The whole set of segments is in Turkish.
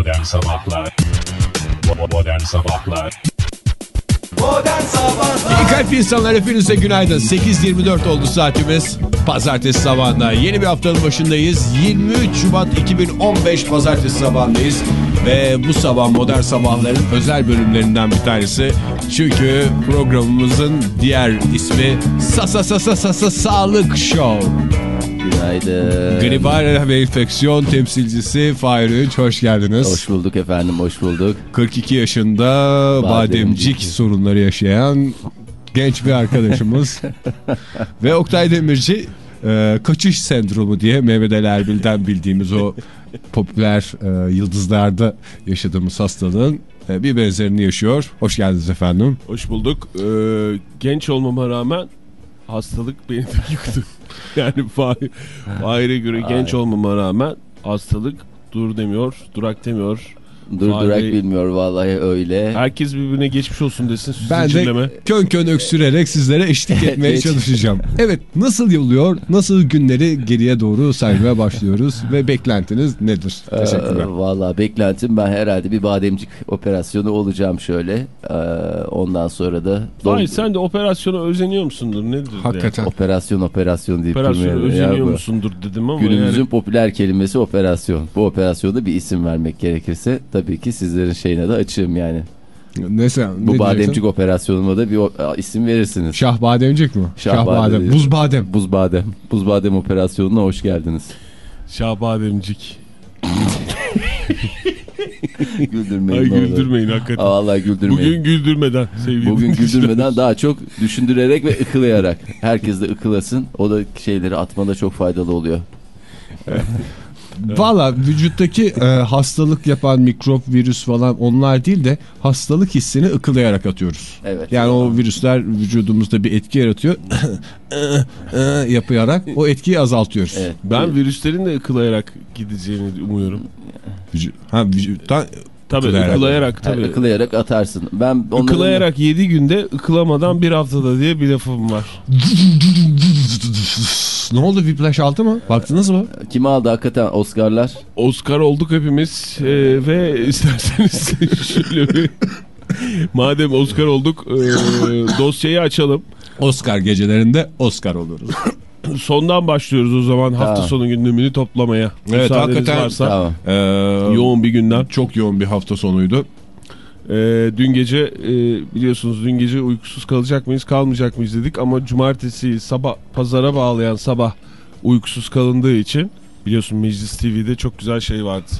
Modern Sabahlar Modern Sabahlar Modern Sabahlar İyi kalp insanlar hepinize günaydın. 8.24 oldu saatimiz. Pazartesi sabahında yeni bir haftanın başındayız. 23 Şubat 2015 Pazartesi sabahındayız. Ve bu sabah Modern Sabahların özel bölümlerinden bir tanesi. Çünkü programımızın diğer ismi Sasa Sasa Sasa Sağlık Show. Günaydın. Gribal ve enfeksiyon temsilcisi Fahir Öğünç hoş geldiniz. Hoş bulduk efendim, hoş bulduk. 42 yaşında bademcik, Bademcik. sorunları yaşayan genç bir arkadaşımız. Ve Oktay Demirci e, kaçış sendromu diye Mehmet Ali Erbil'den bildiğimiz o popüler e, yıldızlarda yaşadığımız hastalığın e, bir benzerini yaşıyor. Hoş geldiniz efendim. Hoş bulduk. Ee, genç olmama rağmen hastalık beni de yıktı. Yani Fahir- Fahir'e göre genç olmama rağmen hastalık dur demiyor, durak demiyor. Dur Vay durak be. bilmiyor vallahi öyle. Herkes birbirine geçmiş olsun desin. Ben zincirleme. de kön kön öksürerek sizlere eşlik etmeye çalışacağım. Evet nasıl yoluyor, nasıl günleri geriye doğru saymaya başlıyoruz ve beklentiniz nedir? Teşekkürler. Ee, vallahi beklentim ben herhalde bir bademcik operasyonu olacağım şöyle. Ee, ondan sonra da don- sen de operasyona özeniyor musundur? Nedir? Hakikaten. operasyon operasyon deyip Operasyona. Ya özeniyor bu musundur dedim ama Günümüzün yani. popüler kelimesi operasyon. Bu operasyonda bir isim vermek gerekirse tabii ki sizlerin şeyine de açığım yani. Neyse, Bu ne bademcik diyeceksin? operasyonuma da bir isim verirsiniz. Şah bademcik mi? Şah Şah, badem. Buz badem. Buz badem. Buz badem operasyonuna hoş geldiniz. Şahbademcik. Güldürmeyin. Ay olur. güldürmeyin hakikaten. Aa, Vallahi güldürmeyin. Bugün güldürmeden sevgili Bugün güldürmeden daha çok düşündürerek ve ıkılayarak. Herkes de ıkılasın. O da şeyleri atmada çok faydalı oluyor. Valla vücuttaki e, hastalık yapan mikrop, virüs falan onlar değil de hastalık hissini ıkılayarak atıyoruz. Evet. Yani o virüsler vücudumuzda bir etki yaratıyor. yapayarak o etkiyi azaltıyoruz. Evet. Ben virüslerin de ıkılayarak gideceğini umuyorum. Vücu- ha, vücuttan Tabii ıkılayarak, Yani tabii. ıkılayarak atarsın. Ben onların... Ikılayarak 7 günde ıkılamadan bir haftada diye bir lafım var. ne oldu Whiplash aldı mı? Baktınız mı? Kim aldı hakikaten Oscar'lar? Oscar olduk hepimiz Ee, ve isterseniz şöyle bir madem Oscar olduk e, dosyayı açalım. Oscar gecelerinde Oscar oluruz. Sondan başlıyoruz o zaman hafta Tamam. sonu gündemini toplamaya. Evet, Müsaadeniz hakikaten- varsa. Tamam. Ee, Yoğun bir gündem. Çok yoğun bir hafta sonuydu. Ee, dün gece e, biliyorsunuz dün gece uykusuz kalacak mıyız kalmayacak mıyız dedik ama cumartesi sabah pazara bağlayan sabah uykusuz kalındığı için biliyorsun Meclis TV'de çok güzel şey vardı.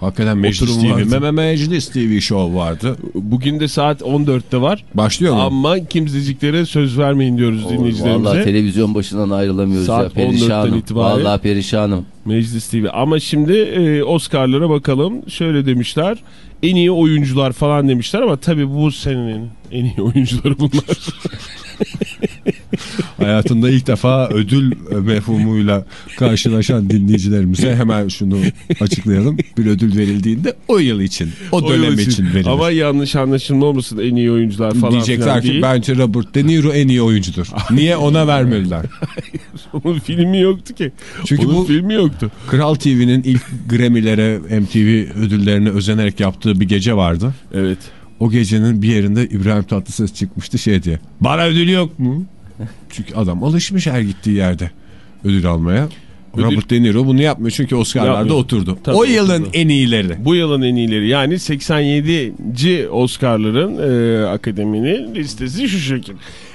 Hakikaten Meclis Oturum TV, vardı. Meme Meclis TV show vardı. Bugün de saat 14'te var Başlıyor mu? ama kimseciklere söz vermeyin diyoruz Vallahi dinleyicilerimize. televizyon başından ayrılamıyoruz Saat ya. Perişanım. 14'ten itibaren. Vallahi perişanım. Meclis TV ama şimdi e, Oscar'lara bakalım şöyle demişler en iyi oyuncular falan demişler ama tabii bu senenin en iyi oyuncuları bunlar. Hayatında ilk defa ödül mefhumuyla karşılaşan dinleyicilerimize hemen şunu açıklayalım. Bir ödül verildiğinde o yıl için, o, O dönem yıl için, verilir. Ama yanlış anlaşılma olmasın en iyi oyuncular falan Diyecekler ki değil. bence Robert De Niro en iyi oyuncudur. Niye ona vermediler? Onun filmi yoktu ki. Çünkü Onun bu filmi yoktu. Kral TV'nin ilk Grammy'lere, MTV ödüllerine özenerek yaptığı bir gece vardı. Evet. O gecenin bir yerinde İbrahim Tatlıses çıkmıştı şey diye. Bana ödül yok mu? Çünkü adam alışmış her gittiği yerde ödül almaya. Ödül- Robert De Niro bunu yapmıyor çünkü Oscar'larda Yapmıyor. oturdu. Tabii o yılın oturdu. en iyileri. Bu yılın en iyileri yani 87. Oscar'ların e, akademinin listesi şu şekil.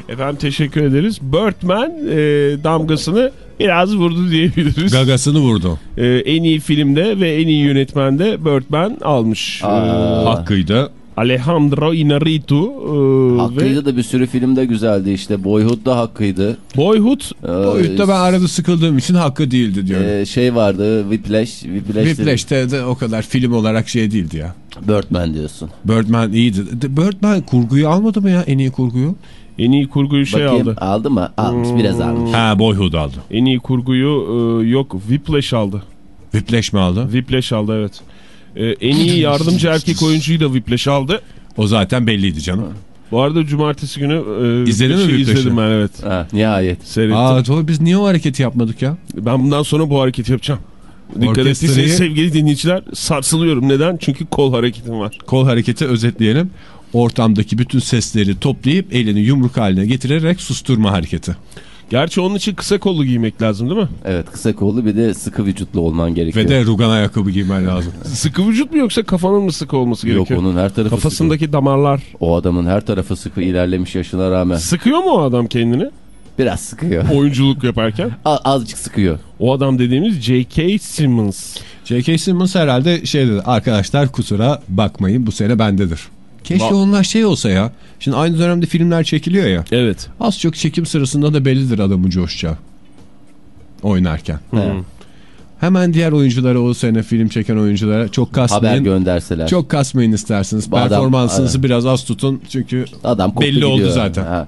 Efendim teşekkür ederiz. Birdman e, damgasını biraz vurdu diyebiliriz. Gagasını vurdu. E, en iyi filmde ve en iyi yönetmende Birdman almış. E, Aa. Hakkıydı. Alejandro Inarritu e, ve Hakkıydı da bir sürü filmde güzeldi işte. Boyhood da hakkıydı. Boyhood Ee, Boyutta ben arada sıkıldığım için hakkı değildi diyorum. e, şey vardı Whiplash. Whiplash, Whiplash'te de o kadar film olarak şey değildi ya. Birdman diyorsun. Birdman iyiydi. Birdman kurguyu almadı mı ya en iyi kurguyu? en iyi kurguyu şey Bakayım aldı. aldı mı? Almış biraz almış. Ha Boyhood aldı. En iyi kurguyu e, yok Whiplash aldı. Whiplash mi aldı? Whiplash aldı evet. E, en iyi yardımcı erkek oyuncuyu da Whiplash aldı. O zaten belliydi canım. Bu arada cumartesi günü e, İzledin mi şey Whiplash'ı? izledim ben evet. Ha, nihayet. Seyrettim. Aa doğru biz niye o hareketi yapmadık ya? Ben bundan sonra bu hareketi yapacağım. Dikkat Orkestrayı- ettiyseniz sevgili dinleyiciler sarsılıyorum. Neden? Çünkü kol hareketim var. Kol hareketi özetleyelim. Ortamdaki bütün sesleri toplayıp elini yumruk haline getirerek susturma hareketi. Gerçi onun için kısa kollu giymek lazım değil mi? Evet kısa kollu bir de sıkı vücutlu olman gerekiyor. Ve de rugan ayakkabı giymen lazım. Sıkı vücut mu yoksa kafanın mı sıkı olması Yok gerekiyor? onun her tarafı Kafasındaki damarlar. sıkı. O adamın her tarafı sıkı ilerlemiş yaşına rağmen. Sıkıyor mu o adam kendini? Biraz sıkıyor. Oyunculuk yaparken. Azıcık sıkıyor. O adam dediğimiz J.K. Simmons. J.K. Simmons herhalde şey dedi. Arkadaşlar kusura bakmayın bu sene bendedir. Keşke onlar şey olsa ya. Şimdi aynı dönemde filmler çekiliyor ya. Evet. Az çok çekim sırasında da bellidir adamın coşacağı. Oynarken. He. Hemen diğer oyunculara o sene film çeken oyunculara çok Haber kasmayın. gönderseler. Çok kasmayın isterseniz. Bu adam- Performansınızı Evet. biraz az tutun. Çünkü Adam belli oldu gidiyor. zaten. Ha.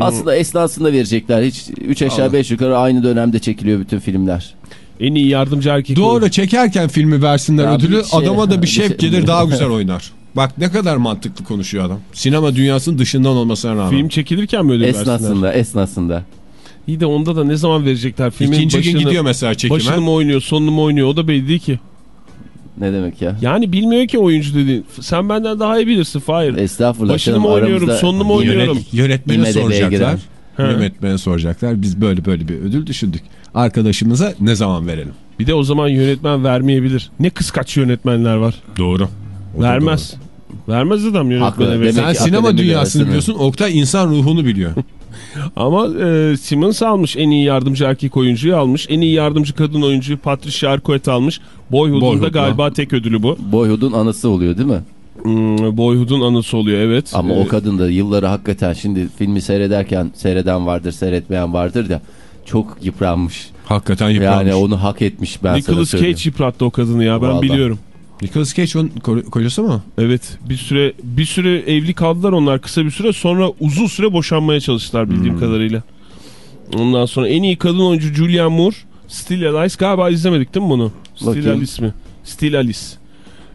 Aslında esnasında verecekler. Hiç 3 aşağı 5 yukarı aynı dönemde çekiliyor bütün filmler. En iyi yardımcı erkek Doğru çekerken filmi versinler Ya ödülü şey- adama da bir bir şevk şey- gelir daha güzel oynar. Bak ne kadar mantıklı konuşuyor adam. Sinema dünyasının dışından olmasına rağmen. Film çekilirken mi ödül versinler? Esnasında, esnasında. İyi de onda da ne zaman verecekler? Filmin İkinci gün başını- gidiyor mesela çekime. Başını mı oynuyor, sonunu mu oynuyor? O da belli değil ki. Ne demek ya? Yani bilmiyor ki oyuncu dediğin. Sen benden daha iyi bilirsin Fahir. Estağfurullah. Başını canım, mı oynuyorum, sonunu mu oynuyorum? Yönetmene IMDb'ye soracaklar. Yönetmene soracaklar. Biz böyle böyle bir ödül düşündük. Arkadaşımıza ne zaman verelim? Bir de o zaman yönetmen vermeyebilir. Ne kıskaç yönetmenler var. Doğru. Vermez. Vermez adam yönetmene. Demek Sen sinema dünyasını biliyorsun. Oktay insan ruhunu biliyor. Ama e, Simmons almış en iyi yardımcı erkek oyuncuyu almış. En iyi yardımcı kadın oyuncuyu Patricia Arquette almış. Boyhood'un da Boyhood'la. galiba tek ödülü bu. Boyhood'un anısı oluyor değil mi? Hmm, Boyhood'un anısı oluyor evet. Ama Ee, o kadın da yılları hakikaten şimdi filmi seyrederken seyreden vardır, seyretmeyen vardır da çok yıpranmış. Hakikaten yıpranmış. Yani onu hak etmiş ben sana Nicolas söyleyeyim. Cage yıprattı o kadını ya ben Vallahi. biliyorum. Nicolas Cage onun ko- kocası mı? Evet bir süre bir süre evli kaldılar onlar kısa bir süre sonra uzun süre boşanmaya çalıştılar bildiğim Hmm. kadarıyla. Ondan sonra en iyi kadın oyuncu Julianne Moore, Still Alice galiba izlemedik değil mi bunu? Still Bakayım. Alice mi? Still Alice.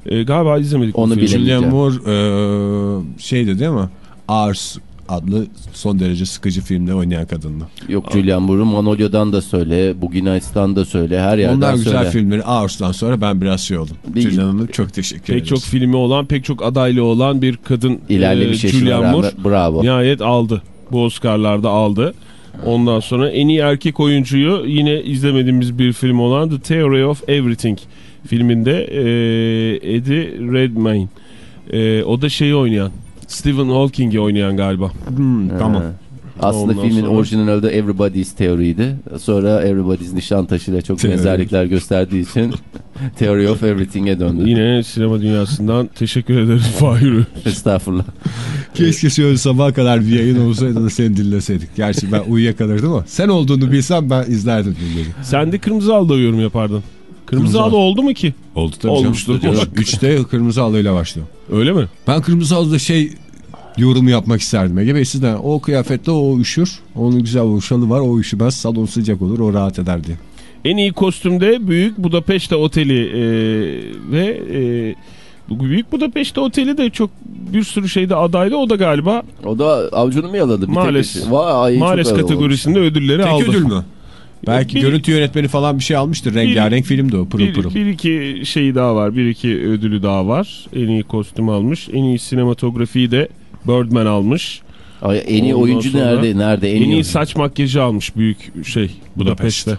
Ee, galiba izlemedik. Onu filmi. bile- Julianne Bilemeyeceğim. Moore e, şeydi değil mi? Ars adlı son derece sıkıcı filmde oynayan kadındı. Yok Julian Moore'u Manolya'dan da söyle, Bugün Nights'tan da söyle, her yerden Onlar güzel söyle. filmleri Ars'tan sonra ben biraz şey oldum. Julianne Hanım çok teşekkür Pek ederiz. çok filmi olan, pek çok adaylı olan bir kadın İlerlemiş e, rağmen Moore bravo. nihayet aldı. Bu Oscar'larda aldı. Ondan sonra en iyi erkek oyuncuyu yine izlemediğimiz bir film olan The Theory of Everything filminde e, Eddie Redmayne. E, o da şeyi oynayan. Stephen Hawking'i oynayan galiba. Hmm, tamam. Ha. Aslında Ondan filmin sonra- orijinal adı Everybody's Theory'ydi. Sonra Everybody's Nişantaşı'yla çok Theory. benzerlikler gösterdiği için Theory of Everything'e döndü. Yine sinema dünyasından teşekkür ederiz Fahir. Estağfurullah. Keşke şöyle sabaha kadar bir yayın olsaydı da seni dinleseydik. Gerçi ben uyuyakalırdım ama sen olduğunu bilsem ben izlerdim filmleri. Sen de Kırmızı Halı'da yorum yapardın. Kırmızı, Kırmızı Halı Halı. oldu mu ki? Oldu tabii Olmuştur. canım. Üçte kırmızı halıyla başlıyor. Öyle mi? Ben kırmızı halıda şey yorumu yapmak isterdim. Ege Bey sizden o kıyafetle o üşür. Onun güzel şalı var o üşümez. Salon sıcak olur o rahat eder diye. En iyi kostümde Büyük Budapeşte Oteli e, ve e, bu Büyük Budapeşte Oteli de çok bir sürü şeyde adaylı. O da galiba O da avcunu mu yaladı? Bir Males. tek- Vay, Males kategorisinde ödülleri Tek aldı. ödül mü? Belki Bir- görüntü yönetmeni falan bir şey almıştır. Rengarenk filmdi o pırıl Bir, pırıl. bir iki şeyi daha var. Bir iki ödülü daha var. En iyi kostüm almış. En iyi sinematografiyi de Birdman almış. Ay, en iyi Ondan oyuncu sonra nerede? Nerede? En, En, iyi iyi, saç makyajı almış büyük şey Budapeşte.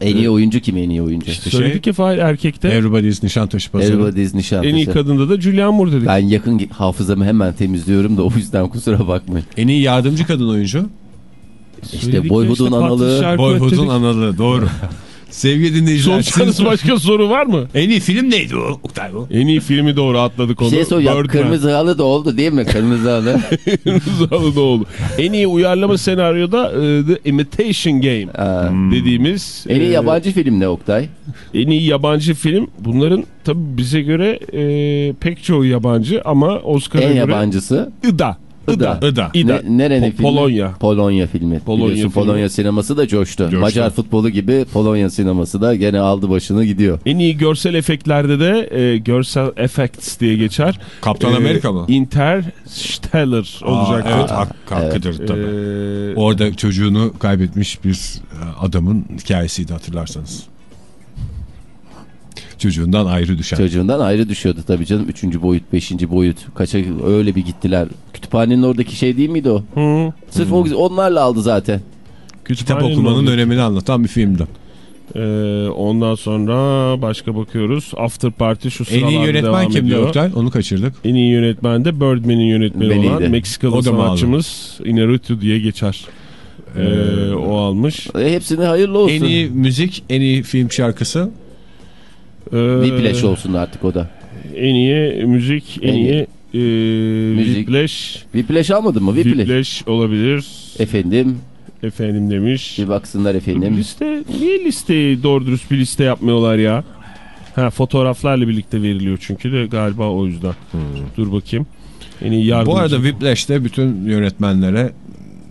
en iyi oyuncu kim en iyi oyuncu? İşte Söyledik ya Fahir erkekte. Everybody's Nişantaşı Pazarı. Everybody's en iyi Nişantaşı. kadında da Julianne Moore dedik. Ben yakın hafızamı hemen temizliyorum da o yüzden kusura bakmayın. En iyi yardımcı kadın oyuncu. İşte Boyhood'un işte Arquette Boyhood'un analığı doğru. Sevgili dinleyiciler. Soracağınız siz- başka soru var mı? En iyi film neydi o? Oktay bu. En iyi filmi doğru atladık Bir onu. şey söyleyeceğim. Birdman. Kırmızı halı da oldu değil mi? Kırmızı halı. Kırmızı Halı da oldu. En iyi uyarlama senaryoda e, The Imitation Game Aa, dediğimiz. en iyi e, yabancı film ne Oktay? En iyi yabancı film. Bunların tabi bize göre e, pek çoğu yabancı ama Oscar'a En göre yabancısı? Ida. Ida. Ida. İda. Ne, nerenin Po- filmi? Polonya. Polonya filmi. Polonya Biliyorsun filmi. Polonya sineması da coştu. Coştu. Macar futbolu gibi Polonya sineması da gene aldı başını gidiyor. En iyi görsel efektlerde de e, görsel effects diye geçer. Kaptan E, Amerika mı? Interstellar olacak. Aa, evet hak, hakkıdır tabii. E, Orada çocuğunu kaybetmiş bir e, adamın hikayesiydi hatırlarsanız. Çocuğundan ayrı düşen. Çocuğundan ayrı düşüyordu tabii canım. Üçüncü boyut, beşinci boyut. Kaça öyle bir gittiler. Kütüphanenin oradaki şey değil miydi o? Hı. Sırf o, onlarla aldı zaten. Kitap Kütüphanenin okumanın orada. önemini anlatan bir filmdi. Ee, ondan sonra başka bakıyoruz. After Party şu En sıralarda iyi yönetmen kimdi. Oktay? Onu kaçırdık. En iyi yönetmen de Birdman'in yönetmeni Beniydi. olan Meksikalı sanatçımız Inarritu diye geçer. Ee, o almış. E, hepsine hayırlı olsun. En iyi müzik, en iyi film şarkısı. Ee, Whiplash olsun artık o da. En iyi müzik, en, En iyi. iyi, e, Müzik. Whiplash, Whiplash almadın mı? Whiplash. Whiplash olabilir. Efendim Efendim demiş. bir baksınlar efendim. Liste, niye listeyi doğru dürüst bir liste yapmıyorlar ya? Ha, fotoğraflarla birlikte veriliyor çünkü de galiba o yüzden. Dur bakayım. En iyi yardımcı. Bu arada Whiplash'te bütün yönetmenlere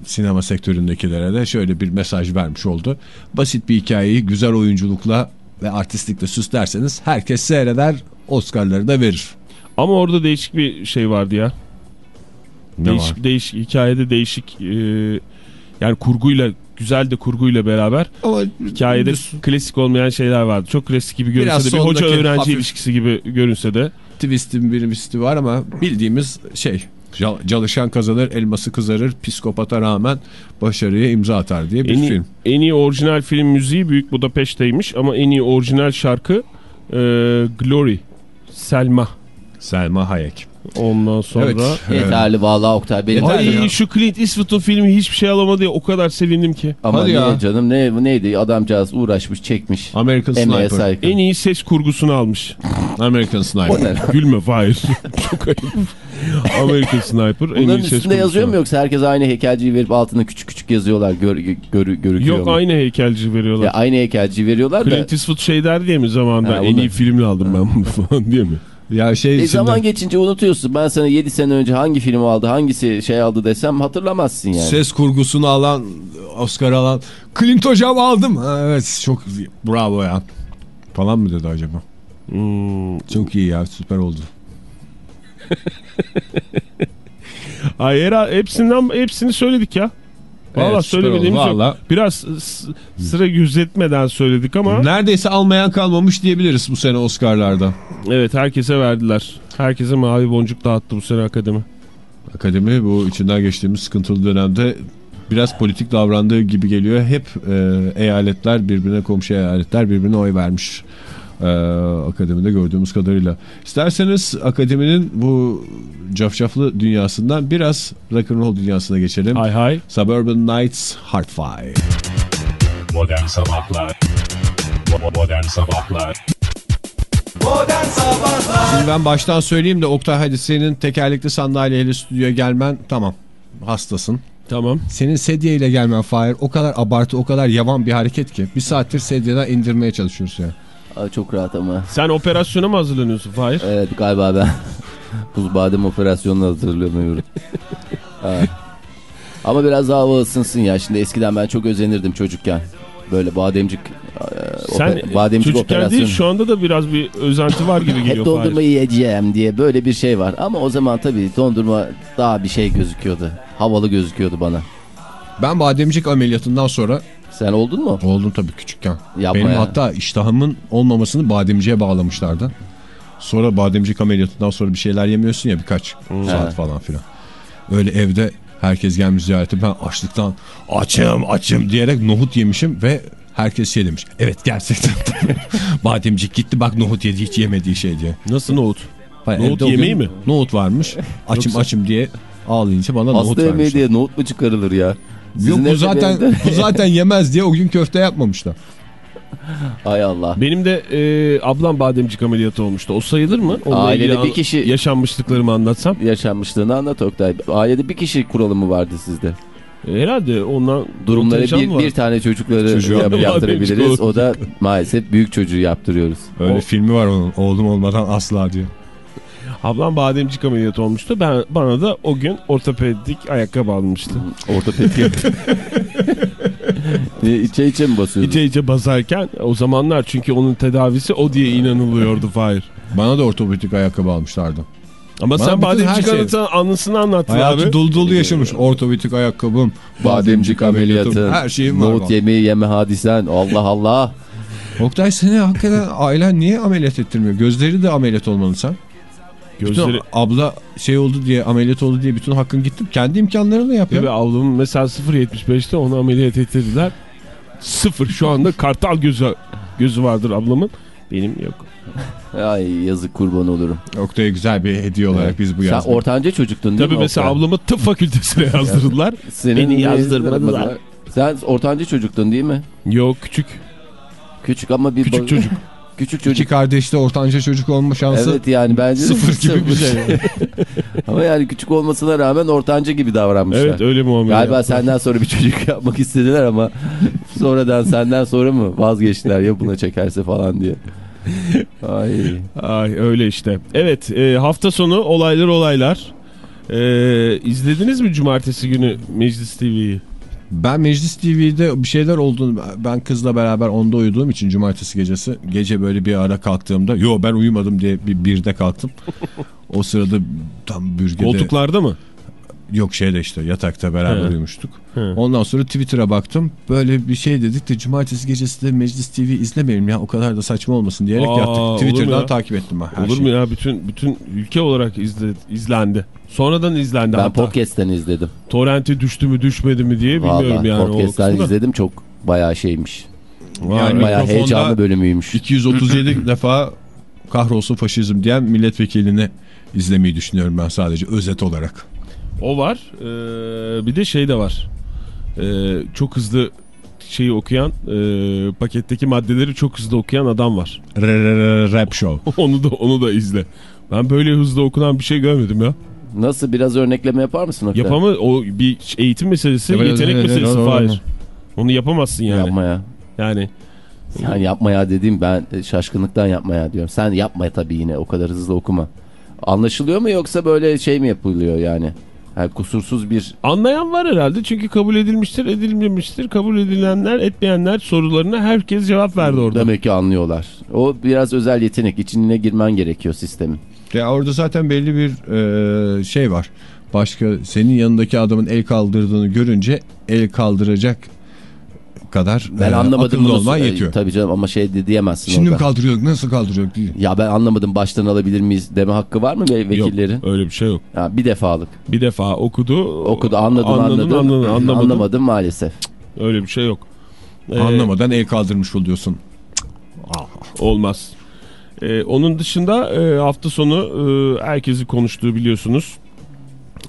sinema sektöründekilere de şöyle bir mesaj vermiş oldu. Basit bir hikayeyi güzel oyunculukla ve artistlikle süslerseniz herkes seyreder Oscar'ları da verir. Ama orada değişik bir şey vardı ya. Ne değişik, var? değişik hikayede değişik e, yani kurguyla güzel de kurguyla beraber Ama hikayede klasik olmayan şeyler vardı. Çok klasik gibi görünse Biraz de bir hoca öğrenci hafif- ilişkisi gibi görünse de twistin bir twisti var ama bildiğimiz şey çalışan kazanır elması kızarır psikopata rağmen başarıya imza atar diye bir en iyi, film. en iyi orijinal film müziği Büyük Budapeşte'ymiş ama en iyi orijinal şarkı e, Glory Selma. Selma Hayek. Ondan sonra Evet. Yeterli vallahi Oktay. Benim Ay ya. şu Clint Eastwood'un filmi hiçbir şey alamadı ya o kadar sevindim ki. Ama Hadi niye ya. canım ne neydi adamcağız uğraşmış çekmiş. American Emeğe Sniper. En iyi ses kurgusunu almış. American O Sniper. ne? Gülme Fahir. Çok ayıp. American Sniper. en iyi Bunların ses üstünde yazıyor mu yoksa herkes aynı heykelciyi verip altına küçük küçük yazıyorlar gör, gör, görüküyor Yok mu? aynı heykelci veriyorlar. Ya aynı heykelciyi veriyorlar da. Clint Eastwood şey der diye mi zamanında Ha, en iyi filmle aldım ben bunu falan diye mi? Ya şey E içinde- zaman geçince unutuyorsun. Ben sana 7 sene önce hangi film aldı, hangisi şey aldı desem hatırlamazsın yani. ses kurgusunu alan Oscar alan Clint hocam aldım. Ha, evet çok bravo ya. Falan mı dedi acaba? Hmm. Çok iyi ya süper oldu. Hayır hepsinden hepsini söyledik ya. Valla Evet, söylemediğimiz oldu, yok. valla. Biraz sıra gözetmeden söyledik ama Neredeyse almayan kalmamış diyebiliriz bu sene Oscar'larda. evet herkese verdiler. Herkese mavi boncuk dağıttı bu sene akademi. Akademi bu içinden geçtiğimiz sıkıntılı dönemde biraz politik davrandığı gibi geliyor. Hep e, eyaletler birbirine komşu eyaletler birbirine oy vermiş. E, akademide gördüğümüz kadarıyla. İsterseniz akademinin bu cafcaflı dünyasından biraz rock'n'roll dünyasına geçelim. Hay hay. Suburban Nights Heartfire. Modern Sabahlar Modern Sabahlar Modern Sabahlar Şimdi ben baştan söyleyeyim de Oktay hadi senin tekerlekli sandalyeyle stüdyoya gelmen tamam hastasın. Tamam. Senin sedyeyle gelmen Fahir o kadar abartı o kadar yavan bir hareket ki. Bir saattir sedyeden indirmeye çalışıyoruz ya. Aa, çok rahat ama. Sen operasyona mı hazırlanıyorsun Fahir? Evet galiba ben buz badem operasyonuna hazırlanıyorum. Ha. Ama biraz daha hava ısınsın ya. Şimdi eskiden ben çok özenirdim çocukken. Böyle bademcik e, Sen bademcik çocukken operasyon. değil şu anda da biraz bir özenti var gibi Hep geliyor dondurma Fahir. yiyeceğim diye böyle bir şey var. Ama o zaman tabii dondurma daha bir şey gözüküyordu. Havalı gözüküyordu bana. Ben bademcik ameliyatından sonra Sen oldun mu? oldum tabii küçükken. Yapma Benim ya. hatta iştahımın olmamasını bademciye bağlamışlardı. Sonra bademcik ameliyatından sonra bir şeyler yemiyorsun ya birkaç saat He. falan filan. Öyle evde herkes gelmiş ziyarete ben açlıktan açım açım diyerek nohut yemişim ve herkes şey demiş. Evet gerçekten bademcik gitti bak nohut yedi hiç yemediği şey diye. Nasıl nohut? Hayır, Nohut yemeği mi? Nohut varmış. Açım Yoksa- açım diye ağlayınca bana nohut Hasta yemeği diye nohut mu çıkarılır ya? Sizin Yok bu zaten bu zaten yemez diye o gün köfte yapmamışlar. Hay Allah. Benim de e, ablam bademcik ameliyatı olmuştu. O sayılır mı? Onunla Ailede bir kişi- Yaşanmışlıklarımı anlatsam. Yaşanmışlığını anlat Oktay. Ailede bir kişi kuralı mı vardı sizde? Herhalde ondan Durumları kontenjan bir, bir tane çocukları Çocuğu yap- yaptırabiliriz. O da maalesef büyük çocuğu yaptırıyoruz. Öyle O- filmi var onun. Oğlum olmadan asla diyor. Ablam bademcik ameliyatı olmuştu. Ben bana da o gün ortopedik ayakkabı almıştı. Ortopedik. Ne, içe içe mi basıyorsun? İçe içe basarken o zamanlar çünkü onun tedavisi o diye inanılıyordu Fahir. Bana da ortopedik ayakkabı almışlardı. Ama Bana sen bademcik şey- anısını anlattın Hayatı abi. dolu dolu yaşamış. Ortopedik ayakkabım, Bademcik ameliyatı. her şeyim var. Nohut yemeği yeme hadisen. Allah Allah. Oktay seni hakikaten ailen niye ameliyat ettirmiyor? Gözleri de ameliyat olmalı sen. Gözleri... Bütün abla şey oldu diye ameliyat oldu diye bütün hakkın gitti. Kendi imkanlarını yap ya. Ablamın mesela 0.75'te onu ameliyat ettirdiler. Sıfır. Şu anda kartal gözü gözü vardır ablamın. Benim yok. Ay yazık kurban olurum. Oktay'a güzel bir hediye olarak biz bu Sen yazdık. ortanca çocuktun değil Tabii mi? mesela Oktay? ablamı tıp fakültesine yazdırdılar. Senin Beni yazdırmadılar. Sen ortanca çocuktun değil mi? yok küçük. Küçük ama bir... Küçük çocuk. Küçük İki çocuk. kardeşte ortanca çocuk olma şansı Evet yani bence de sıfır gibi bir şey. ama yani küçük olmasına rağmen ortanca gibi davranmışlar. Evet öyle muamele. Galiba senden sonra bir çocuk yapmak istediler ama sonradan senden sonra mı vazgeçtiler ya buna çekerse falan diye. Ay. Ay öyle işte. Evet e, hafta sonu olaylar olaylar. E, izlediniz mi cumartesi günü Meclis TV'yi? Ben Meclis TV'de bir şeyler olduğunu ben kızla beraber onda uyuduğum için cumartesi gecesi gece böyle bir ara kalktığımda yo ben uyumadım diye bir birde kalktım. o sırada tam bürgede Koltuklarda mı? Yok şeyde işte yatakta beraber He. uyumuştuk. He. Ondan sonra Twitter'a baktım. Böyle bir şey dedik de cumartesi gecesi de Meclis TV izlemeyelim ya o kadar da saçma olmasın diyerek Aa, yattık. Twitter'dan ya? takip ettim ben her Olur şeyi. mu ya bütün bütün ülke olarak izle, izlendi. Sonradan izlendi Ben hatta. podcast'ten izledim. Torrent'e düştü mü düşmedi mi diye bilmiyorum Vallahi yani o podcast'ten izledim çok bayağı şeymiş. Vay Yani. Bayağı heyecanlı bölümüymüş. 237 defa kahrolsun faşizm diyen milletvekilini izlemeyi düşünüyorum ben sadece özet olarak. O var. Ee, bir de şey de var. Ee, çok hızlı şeyi okuyan e, paketteki maddeleri çok hızlı okuyan adam var. R -r -r Rap show. onu da onu da izle. Ben böyle hızlı okunan bir şey görmedim ya. Nasıl biraz örnekleme yapar mısın? Oktay? Yapamı o bir eğitim meselesi, Evet, yetenek evet, evet, meselesi Fahir. doğru. Onu yapamazsın yani. Yapma ya. Yani Sen yapma ya dediğim ben şaşkınlıktan yapma ya diyorum. Sen yapma tabii yine o kadar hızlı okuma. Anlaşılıyor mu yoksa böyle şey mi yapılıyor yani? Yani kusursuz bir anlayan var herhalde çünkü kabul edilmiştir, edilmemiştir. Kabul edilenler, etmeyenler sorularına herkes cevap verdi orada. demek ki anlıyorlar. O biraz özel yetenek. İçine girmen gerekiyor sistemin. Ya orada zaten belli bir e, şey var. Başka senin yanındaki adamın el kaldırdığını görünce el kaldıracak kadar Ben e, anlamadım akıllı olman E, yetiyor. Tabii canım ama şey de diyemezsin Şimdi mi orada. kaldırıyor nasıl kaldırıyor diye. Ya ben anlamadım baştan alabilir miyiz deme hakkı var mı ve- vekillerin? Yok öyle bir şey yok. Ha, bir defalık. Bir defa okudu. Okudu anladım anladın, anladım. anladın, anlamadım. Anlamadım maalesef. Öyle bir şey yok. Ee, Anlamadan el kaldırmış oluyorsun. Olmaz. Ee, onun dışında e, hafta sonu e, herkesi konuştuğu biliyorsunuz.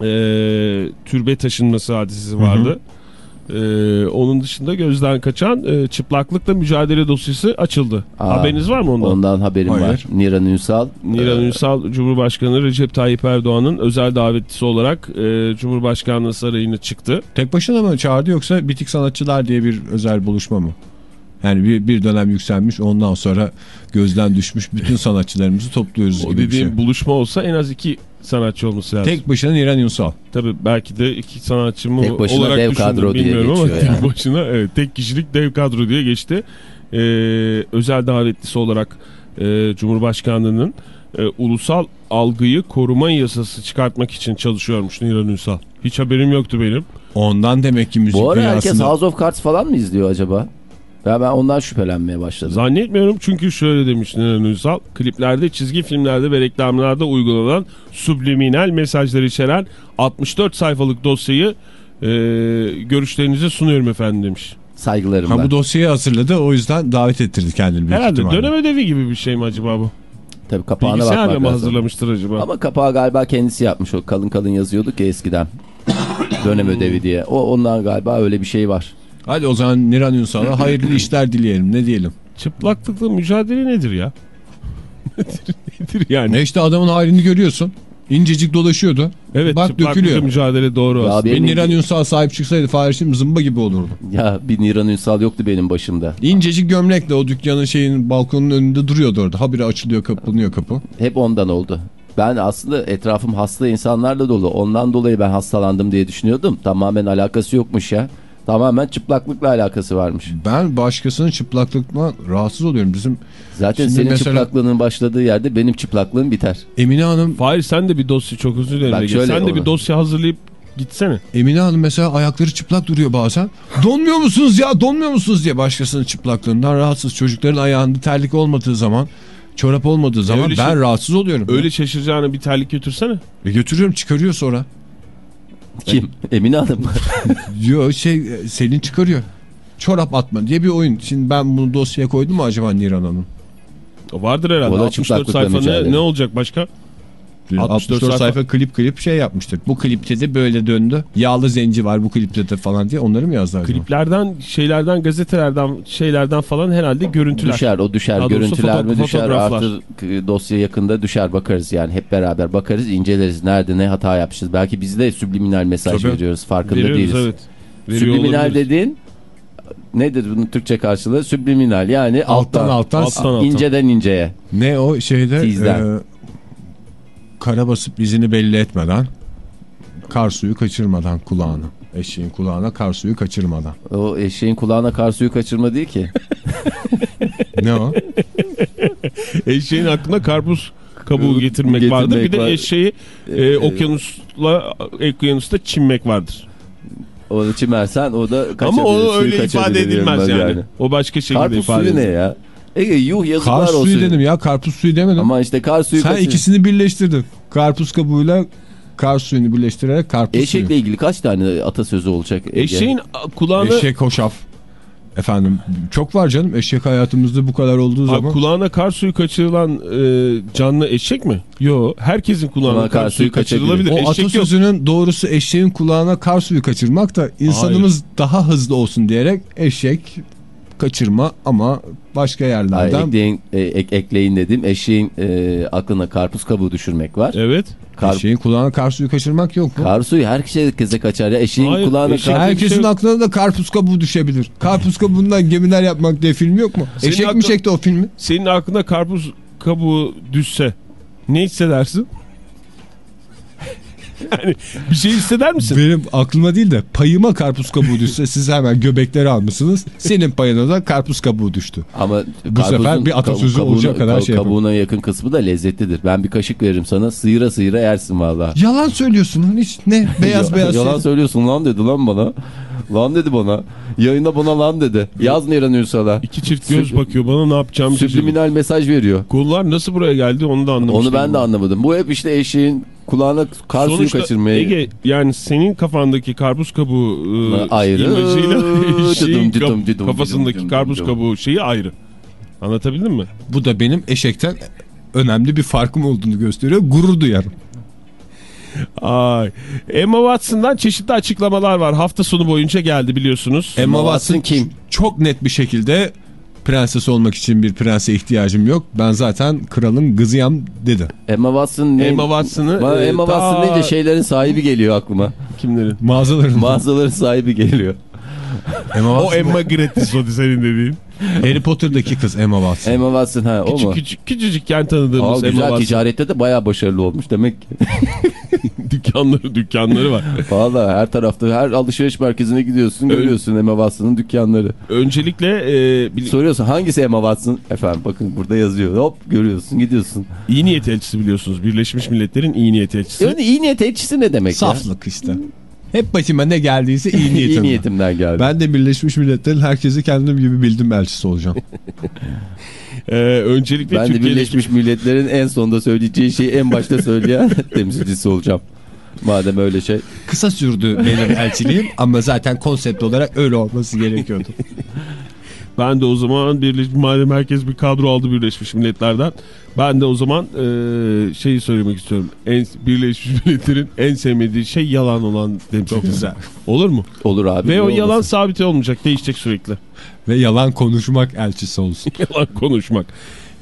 E, türbe taşınması hadisesi vardı. E, onun dışında gözden kaçan e, çıplaklıkla mücadele dosyası açıldı. Aa, Haberiniz var mı ondan? Ondan haberim Hayır. var. Niran Ünsal. Niran Ünsal Cumhurbaşkanı Recep Tayyip Erdoğan'ın özel davetlisi olarak e, Cumhurbaşkanlığı sarayına çıktı. Tek başına mı çağırdı yoksa bitik sanatçılar diye bir özel buluşma mı? Yani bir, bir dönem yükselmiş ondan sonra gözden düşmüş bütün sanatçılarımızı topluyoruz O gibi bir şey. dediğim buluşma olsa en az iki sanatçı olması lazım. Tek başına Niran Ünsal. Tabii belki de iki sanatçı mı Tek başına olarak dev kadro diye bilmiyorum ama geçiyor tek yani. başına evet, tek kişilik dev kadro diye geçti. Ee, özel davetlisi olarak e, Cumhurbaşkanlığı'nın e, ulusal algıyı koruma yasası çıkartmak için çalışıyormuş Niran Ünsal. Hiç haberim yoktu benim. Ondan demek ki müzik Bu ara herkes dünyasında... House of Cards falan mı izliyor acaba? Ya ben ondan şüphelenmeye başladım. Zannetmiyorum çünkü şöyle demiş Niran Ünsal. Kliplerde, çizgi filmlerde ve reklamlarda uygulanan subliminal mesajları içeren 64 sayfalık dosyayı e, görüşlerinize sunuyorum efendim demiş. Saygılarım Ha, bu dosyayı hazırladı o yüzden davet ettirdi kendini büyük Herhalde ihtimalle. dönem ödevi gibi bir şey mi acaba bu? Tabii kapağına Bilgisayarla bakmak mı lazım. hazırlamıştır acaba? Ama kapağı galiba kendisi yapmış. O kalın kalın yazıyorduk ya eskiden. Dönem ödevi diye. O ondan galiba öyle bir şey var. Hadi o zaman Niran Ünsal'a hayırlı işler dileyelim ne diyelim. Çıplaklıkla mücadele nedir ya? nedir, nedir yani? Ne işte adamın halini görüyorsun. İncecik dolaşıyordu. Evet Bak çıplaklıkla dökülüyor. mücadele doğru Ya aslında. benim- Bir Niran Ünsal sahip çıksaydı Fahir şimdi zımba gibi olurdu. Ya bir Niran Ünsal yoktu benim başımda. İncecik gömlekle o dükkanın şeyin balkonun önünde duruyordu orada. Habire açılıyor kapanıyor kapı. Hep ondan oldu. Ben aslında etrafım hasta insanlarla dolu. Ondan dolayı ben hastalandım diye düşünüyordum. Tamamen alakası yokmuş ya. Tamamen çıplaklıkla alakası varmış. Ben başkasının çıplaklıkla rahatsız oluyorum. Bizim Zaten senin mesela- çıplaklığının başladığı yerde benim çıplaklığım biter. Emine Hanım Fahir sen de bir dosya çok özür dilerim. Sen de onu- bir dosya hazırlayıp gitsene. Emine Hanım mesela ayakları çıplak duruyor bazen. Donmuyor musunuz ya donmuyor musunuz diye başkasının çıplaklığından rahatsız. Çocukların ayağında terlik olmadığı zaman çorap olmadığı zaman öyle ben şey- rahatsız oluyorum. Öyle şaşıracağına bir terlik götürsene. E götürüyorum çıkarıyor sonra. Kim? Emine Hanım mı? Diyor şey e, Selin çıkarıyor. Çorap atma diye bir oyun. Şimdi ben bunu dosyaya koydum mu acaba Niran Hanım? O vardır herhalde. O da 64 çıplaklıkla sayfa ne, mücadele. ne olacak başka? 64, 64 sayfa. sayfa klip klip şey yapmıştık. Bu klipte de böyle döndü. Yağlı zenci var bu klipte de falan diye onları mı yazdı acaba? Kliplerden, şeylerden, gazetelerden, şeylerden falan herhalde görüntüler. Düşer o düşer. Daha Görüntüler mi düşer e, dosya yakında düşer bakarız yani hep beraber bakarız inceleriz nerede ne hata yapmışız. Belki biz de subliminal mesaj Tabii. veriyoruz farkında Veriyoruz değiliz. evet. Veriyor Subliminal olabiliriz. dediğin nedir bunun Türkçe karşılığı? Subliminal yani Alttan alttan, alttan, alttan alttan. inceden inceye. Ne o şeyde Tizden. e, kara basıp izini belli etmeden kar suyu kaçırmadan kulağına. Eşeğin kulağına kar suyu kaçırmadan. O eşeğin kulağına kar suyu kaçırma değil ki. Ne o? Eşeğin aklına karpuz kabuğu getirmek, Getirmek vardır. Bir de var. eşeği e, okyanusla okyanusta çinmek vardır. Onu çimersen o da kaçabilir. Ama o suyu öyle ifade edilmez ben yani. O başka şekilde Karpuz ifade suyu ne edilir. ya? Ege yuh yazıklar Kar olsun. suyu dedim ya karpuz suyu demedim. Ama işte kar suyu Sen kaçır- ikisini birleştirdin. Karpuz kabuğuyla kar suyunu birleştirerek karpuz Eşekle suyu. ilgili kaç tane atasözü olacak Ege? Eşeğin kulağına Eşek hoşaf. Efendim çok var canım eşek hayatımızda bu kadar olduğu Abi zaman. kulağına kar suyu kaçırılan e, canlı eşek mi? Yo, herkesin kulağına Kulağına kar, suyu kaçırılabilir. O Eşek yok. atasözünün doğrusu eşeğin kulağına kar suyu kaçırmak da insanımız daha hızlı olsun diyerek eşek kaçırma ama başka Ay, yerlerden ekleyin, e, ek- ekleyin dedim. Eşeğin e, aklına karpuz kabuğu düşürmek var. Evet. Kar, eşeğin kulağına kar suyu kaçırmak yok mu? kar suyu her kişi keze kaçar ya. Eşeğin Hayır, kulağına eşek- kar... Herkes- Herkesin şey- aklına da karpuz kabuğu düşebilir. Karpuz kabuğundan gemiler yapmak diye film yok mu? Senin Eşek mi aklın- çekti o filmi? Senin aklına karpuz kabuğu düşse ne hissedersin? yani bir şey hisseder misin? Benim aklıma değil de payıma karpuz kabuğu düşse siz hemen göbekleri almışsınız. Senin payına da karpuz kabuğu düştü. Ama Bu sefer bir atasözü olacak kadar şey yapalım. Kabuğuna yakın kısmı da lezzetlidir. Ben bir kaşık veririm sana sıyıra sıyıra yersin valla. Yalan söylüyorsun lan hiç ne beyaz beyaz Yalan şey. söylüyorsun lan dedi lan bana. Lan dedi bana. Yayında bana lan dedi. Yaz Niran Ünsal'a. İki çift göz bakıyor bana ne yapacağımı şaşırdım. Subliminal mesaj veriyor. Konular nasıl buraya geldi onu da anlamadım. Onu ben de anlamadım. Bu hep işte eşeğin kulağına kar suyu Sonuçta kaçırmaya... Ege yani senin kafandaki karpuz kabuğu e, Ayrı. imajıyla kaf- dıdım, dıdım, kafasındaki dıdım, karpuz kabuğu şeyi ayrı. Anlatabildim mi? Bu da benim eşekten önemli bir farkım olduğunu gösteriyor. Gurur duyarım. Ay. Emma Watson'dan çeşitli açıklamalar var. Hafta sonu boyunca geldi biliyorsunuz. Emma Watson kim? Çok net bir şekilde prenses olmak için bir prense ihtiyacım yok. Ben zaten kralın kızıyam dedi. Emma Watson ne? Emma Watson'ı Bana e, Emma ta- Watson deyince şeylerin sahibi geliyor aklıma. kimlerin? Mağazaların. Mağazaların sahibi geliyor. Emma O Watson. Emma Gratis o senin dediğin. Harry Potter'daki kız Emma Watson. Emma Watson ha o Küçük, mu? küçük, küçücükken Aa, tanıdığımız Emma güzel Watson. ticarette de bayağı başarılı olmuş demek ki. Dükkanları dükkanları var. Valla her tarafta her alışveriş merkezine gidiyorsun görüyorsun Emma Watson'ın dükkanları. Öncelikle e, Soruyorsun hangisi Emma Watson? Efendim bakın burada yazıyor. Hop görüyorsun gidiyorsun. iyi niyet elçisi biliyorsunuz. Birleşmiş Milletler'in iyi niyet elçisi. Yani iyi niyet elçisi ne demek ya? Saflık işte. Hep başıma ne geldiyse iyi iyi niyetimden. niyetimden geldi. Ben de Birleşmiş Milletler'in herkesi kendim gibi bildim elçisi olacağım. E, öncelikle Ben de Türkiye'deki- Birleşmiş Milletler'in en sonunda söyleyeceği şeyi en başta söyleyen temsilcisi olacağım. Madem öyle şey. Kısa sürdü benim elçiliğim ama zaten konsept olarak öyle olması gerekiyordu. Ben de o zaman Birleşmiş madem herkes bir kadro aldı Birleşmiş Milletler'den. Ben de o zaman e, şeyi söylemek istiyorum. En, Birleşmiş Milletler'in en sevmediği şey yalan olan temsil. Çok güzel. Olur mu? Olur abi. Ve o yalan olmasın? sabit olmayacak. Değişecek sürekli. Ve yalan konuşmak elçisi olsun. yalan konuşmak.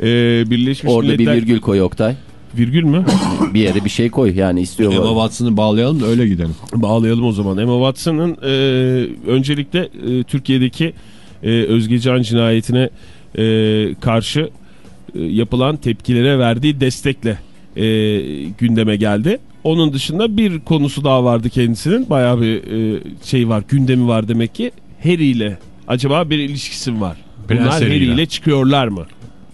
E, Birleşmiş Orada bir Milletler... virgül koy Oktay. Virgül mü? Bir yere bir şey koy yani istiyor. Emma Watson'ı bağlayalım da öyle gidelim. Bağlayalım o zaman. Emma Watson'ın e, öncelikle e, Türkiye'deki e, Özge Can cinayetine e, karşı e, yapılan tepkilere verdiği destekle e, gündeme geldi. Onun dışında bir konusu daha vardı kendisinin. Bayağı bir e, şey var, gündemi var demek ki. Harry ile acaba bir ilişkisi mi var? Prens Bunlar Harry Harry ile. çıkıyorlar mı?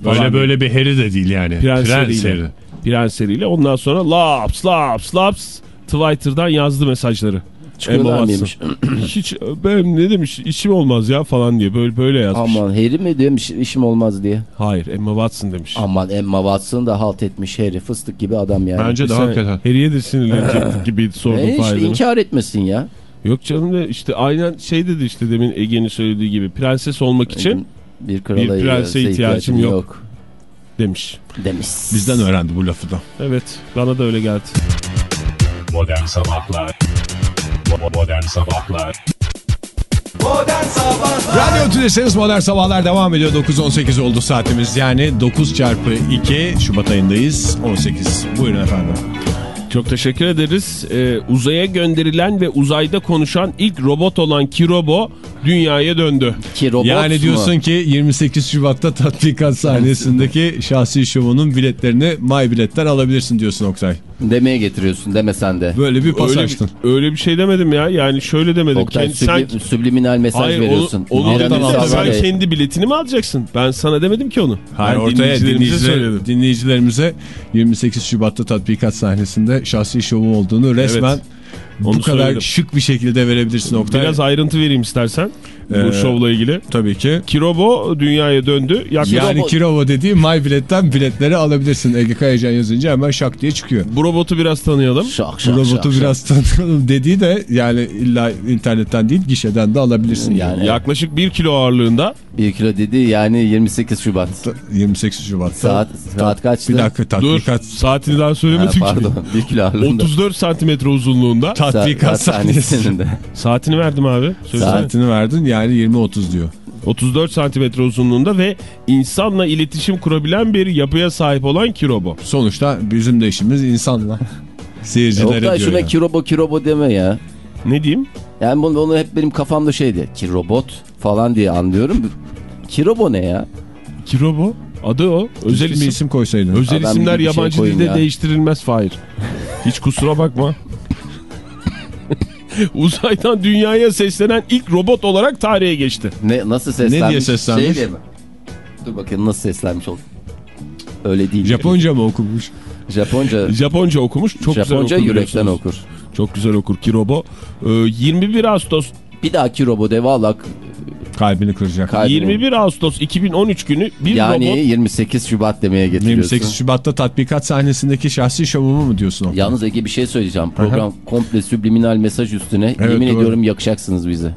Böyle böyle bir heri de değil yani. Prens Harry ile. Harry. İle. Ondan sonra laps laps laps Twitter'dan yazdı mesajları. çıkıyorlar Emma mıymış? Hiç ben ne demiş işim olmaz ya falan diye böyle böyle yazmış. Aman Harry mi demiş işim olmaz diye. Hayır Emma Watson demiş. Aman Emma Watson da halt etmiş Harry fıstık gibi adam yani. Bence de hakikaten. Harry'e de sinirlenecek gibi sordum E işte Fahir'e. inkar etmesin ya. Yok canım da işte aynen şey dedi işte demin Ege'nin söylediği gibi prenses olmak için Bir Bir prense ihtiyacım ihtiyacım yok. Demiş. Demiş. Bizden öğrendi bu lafı da. Evet bana da öyle geldi. Modern Sabahlar Modern Sabahlar Modern Sabahlar Radyo Tülesi'niz Modern Sabahlar devam ediyor. 9.18 oldu saatimiz. Yani 9 çarpı 2 Şubat ayındayız. 18. Buyurun efendim. Çok teşekkür ederiz. Ee, uzaya gönderilen ve uzayda konuşan ilk robot olan Kirobo dünyaya döndü. Ki robot yani mu? diyorsun ki 28 Şubat'ta tatbikat sahnesindeki şahsi şovunun biletlerini My Bilet'ten alabilirsin diyorsun Oktay. Demeye getiriyorsun demesen de. Böyle bir pas Öyle, açtın. öyle bir şey demedim ya. Yani şöyle demedim. Oktay Kendi- sübli- sen, subliminal mesaj hayır onu, veriyorsun. onu an dedim önce sen, haberi- kendi biletini mi alacaksın? Ben sana demedim ki onu. Hayır ben ortaya dinleyicilerimize dinleyicilerimize 28 Şubat'ta tatbikat sahnesinde şahsi şovum olduğunu resmen Evet. Bu Onu kadar söyledim. şık bir şekilde verebilirsin Oktay. Biraz ayrıntı vereyim istersen bu Ee, şovla ilgili. Tabii ki. Kirobo dünyaya döndü. Yaklaşık Yani Kirobo- Kirova dediği My Bilet'ten biletleri alabilirsin. Ege Kayacan yazınca hemen şak diye çıkıyor. bu robotu biraz tanıyalım. Şak Bu şak robotu şak biraz tanıyalım dediği de yani illa internetten değil gişeden de alabilirsin. Yani-. Yaklaşık 1 kilo ağırlığında. şak. Bir kilo dedi yani 28 Şubat. 28 Şubat'ta. Saat, saat kaçtı? Bir dakika Dur tatbikat. saatini daha Ha, söylemedim ki. pardon 1 kilo ağırlığında. 34 santimetre uzunluğunda. Tatbikat sahnesi. sahnesinde. Saatini verdim abi. Söylesene. Saatini verdin yani 20-30 diyor. 34 santimetre uzunluğunda ve insanla iletişim kurabilen bir yapıya sahip olan Kirobo. Sonuçta bizim de işimiz insanla. Seyircilere Oktay diyor şuna yani. kirobo kirobo deme ya. Ne diyeyim? Yani bunu, onu hep benim kafamda şeydi. Ki robot falan diye anlıyorum. Kirobo ne ya? Kirobo. Adı o. Özel bir isim. isim koysaydın. Özel Adam isimler şey yabancı koyun dilde ya. değiştirilmez Fahir. Hiç kusura bakma. Uzaydan dünyaya seslenen ilk robot olarak tarihe geçti. Ne nasıl seslenmiş? diye seslenmiş? Şey diye mi? Dur bakayım nasıl seslenmiş oldu. Öyle değil. Japonca mı okumuş? Japonca. Japonca okumuş. Çok Japonca güzel okur yürekten okur. Çok güzel okur Kirobo. Ee, 21 Ağustos Bir daha kirobo de valla Kalbini kıracak. kalbini- 21 Ağustos 2013 günü bir yani robot 28 Şubat demeye getiriyorsun. 28 Şubat'ta tatbikat sahnesindeki şahsi şovumu mu diyorsun? Yalnız Ege bir şey söyleyeceğim. Program komple subliminal mesaj üstüne. Evet, Yemin doğru. ediyorum yakacaksınız bizi.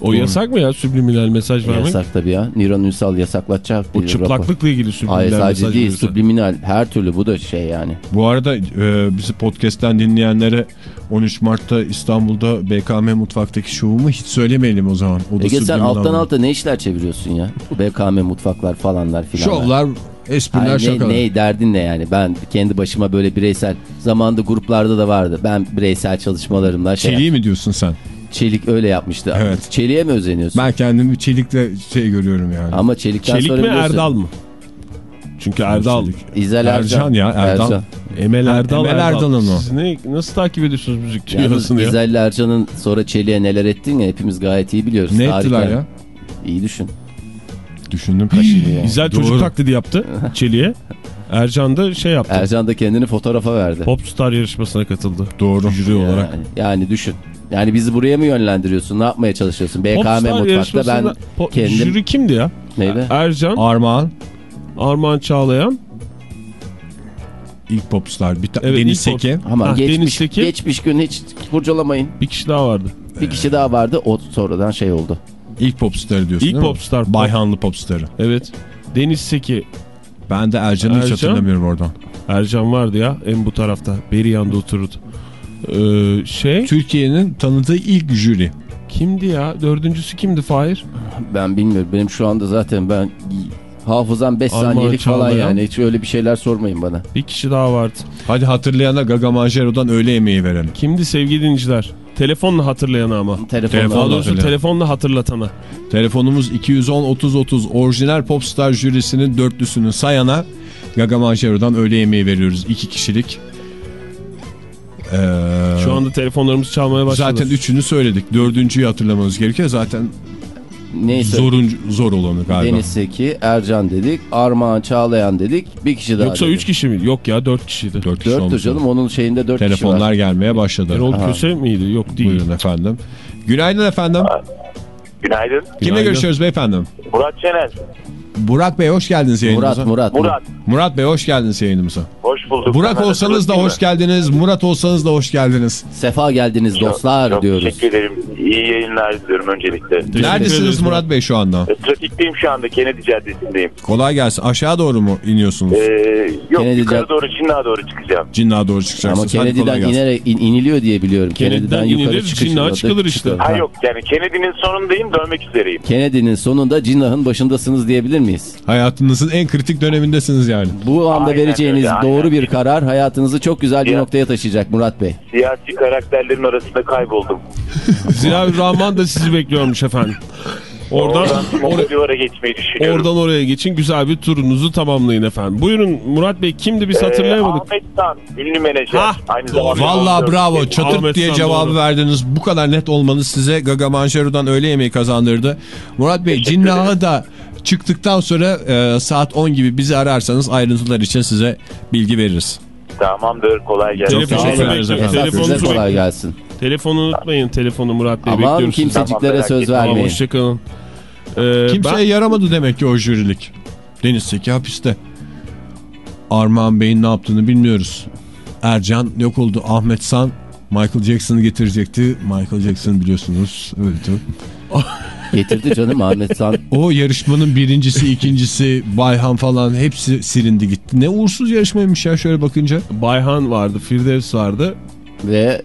O yasak mı ya subliminal mesaj vermek? Yasak tabii ya. Niran Ünsal yasaklatacak. O çıplaklıkla ilgili subliminal Hayır mesaj sadece değil subliminal her türlü bu da şey yani. Bu arada e, bizi podcast'ten dinleyenlere 13 Mart'ta İstanbul'da BKM Mutfak'taki şovumu hiç söylemeyelim o zaman. O da Ege sen alttan mı? alta ne işler çeviriyorsun ya? BKM mutfaklar falanlar filan. Şovlar, espriler, ne, şakalar. ne derdin ne yani? Ben kendi başıma böyle bireysel zamanda gruplarda da vardı. Ben bireysel çalışmalarımla şey Çeliği mi diyorsun sen? Çelik öyle yapmıştı. Evet. Çeliğe mi özeniyorsun? Ben kendimi çelikle şey görüyorum yani. Ama Çelik'ten Çelik sonra mi biliyorsun. Erdal mı? Çünkü Erdal. Çelik. İzel Ercan Ercan. ya, Erdal. Emel Ha, Erdal. Emel Erdal. Erdal'ın o. Siz ne, nasıl takip ediyorsunuz müzik Yalnız dünyasını ya? İzel Ercan'ın sonra Çelik'e neler ettiğini hepimiz gayet iyi biliyoruz. ne Tarihten. ettiler ya? İyi düşün. Düşündüm. Yani. İzel Doğru. çocuk taklidi yaptı Çelik'e. Ercan da şey yaptı. Ercan da kendini fotoğrafa verdi. Popstar yarışmasına katıldı. Doğru. Jüri olarak. Yani, yani düşün. Yani bizi buraya mı yönlendiriyorsun? Ne yapmaya çalışıyorsun? BKM Popstar mutfakta ben po- kendim... Jüri kimdi ya? Neydi? Ercan, Armağan Armağan Çağlayan. ilk popstar. Bir Evet, Deniz Seki. Ama Ha, geçmiş, Deniz Tekin. geçmiş gün hiç kurcalamayın. Bir kişi daha vardı. Bir kişi daha vardı. O sonradan şey oldu. İlk popstarı diyorsun İlk değil mi? popstar. Pop. Bayhanlı popstarı. Evet. Deniz Seki. Ben de Ercan'ı hiç Ercan? hatırlamıyorum oradan. Ercan vardı ya en bu tarafta. Beri yanda otururdu. Ee, şey Türkiye'nin tanıdığı ilk jüri. kimdi ya? Dördüncüsü kimdi Fahir? Ben bilmiyorum. Benim şu anda zaten ben hafızam 5 Armağan saniyelik falan yani. Hiç öyle bir şeyler sormayın bana. Bir kişi daha vardı. Hadi hatırlayana Gaga Manjero'dan öğle yemeği verelim. Kimdi sevgili dinleyiciler? Telefonla hatırlayana ama. Telefonla Telefon- Daha Allah doğrusu hatırlayan. telefonla hatırlatana. Telefonumuz 210-30-30 orijinal popstar jürisinin dörtlüsünü sayana Gaga Manjero'dan öğle yemeği veriyoruz. iki kişilik. Ee, Şu anda telefonlarımız çalmaya başladı. Zaten üçünü söyledik. Dördüncüyü hatırlamamız gerekiyor. Zaten neyse. Zorun, zor olanı galiba. Deniz Seki, Ercan dedik, Armağan Çağlayan dedik, bir kişi daha Yoksa dedik. 3 kişi mi? Yok ya 4 kişiydi. 4 kişi canım onun şeyinde dört kişi Telefonlar var. gelmeye başladı. Erol Aha. Köse miydi? Yok değil. Buyurun efendim. Günaydın efendim. Günaydın. Kimle Günaydın. görüşüyoruz beyefendi? Murat Şener. Burak Bey hoş geldiniz yayınımıza. Murat, Murat. Murat. Murat Bey hoş geldiniz yayınımıza. Hoş bulduk. Burak olsanız da hoş geldiniz. Murat olsanız da hoş geldiniz. Sefa geldiniz Çok- dostlar çok diyoruz. teşekkür ederim. İyi yayınlar diliyorum öncelikle. Neredesiniz Murat Bey şu anda? E, Trafikteyim şu anda. Kennedy Caddesi'ndeyim. Kolay gelsin. Aşağı doğru mu iniyorsunuz? Ee, yok Kennedy yukarı doğru Çinli'ye doğru çıkacağım. Cinnah'a doğru Ama çıkacaksınız. Kolay Kennedy'den inerek in- iniliyor diye biliyorum. Kennedy'den yukarı inilir, çıkış Cinnah'a yolda çıkılır işte. Ha yok yani Kennedy'nin sonundayım dönmek üzereyim. Kennedy'nin sonunda Cinnah'ın başındasınız diyebilir miyiz? Hayatınızın en kritik dönemindesiniz yani. Bu anda Aynen vereceğiniz öyle, doğru bir karar hayatınızı çok güzel bir Ya. noktaya taşıyacak Murat Bey. Siyasi karakterlerin arasında kayboldum. Ziya Rahman da sizi bekliyormuş efendim. Oradan, Oradan or- geçmeyi düşünüyorum. oradan oraya geçin güzel bir turunuzu tamamlayın efendim. Buyurun Murat Bey kimdi biz Ee, hatırlayamadık. Ahmet Tan, ünlü menajer. Hah, Aynı doğru. zamanda Vallahi bravo. Çatırt Ahmet diye San cevabı doğru. verdiniz. Bu kadar net olmanız size Gaga Manşero'dan öğle yemeği kazandırdı. Murat Bey Cinnah'a da çıktıktan sonra e, saat 10 gibi bizi ararsanız ayrıntılar için size bilgi veririz. Tamamdır. Kolay gelsin. Size Telefonunuzu kolay gelsin. Telefonu unutmayın. Telefonu Murat Bey Aman bekliyoruz. kimseciklere Tamam, söz merak Tamam vermeyin. hoşçakalın. Ee, Kimseye ben- yaramadı demek ki o jürilik. Deniz'teki hapiste. Armağan Bey'in ne yaptığını bilmiyoruz. Ercan yok oldu. Ahmet San Michael Jackson'ı getirecekti. Michael Jackson biliyorsunuz öldü. Getirdi canım Ahmet San. O yarışmanın birincisi, ikincisi, Bayhan falan hepsi silindi gitti. Ne uğursuz yarışmaymış ya şöyle bakınca. Bayhan vardı, Firdevs vardı. Ve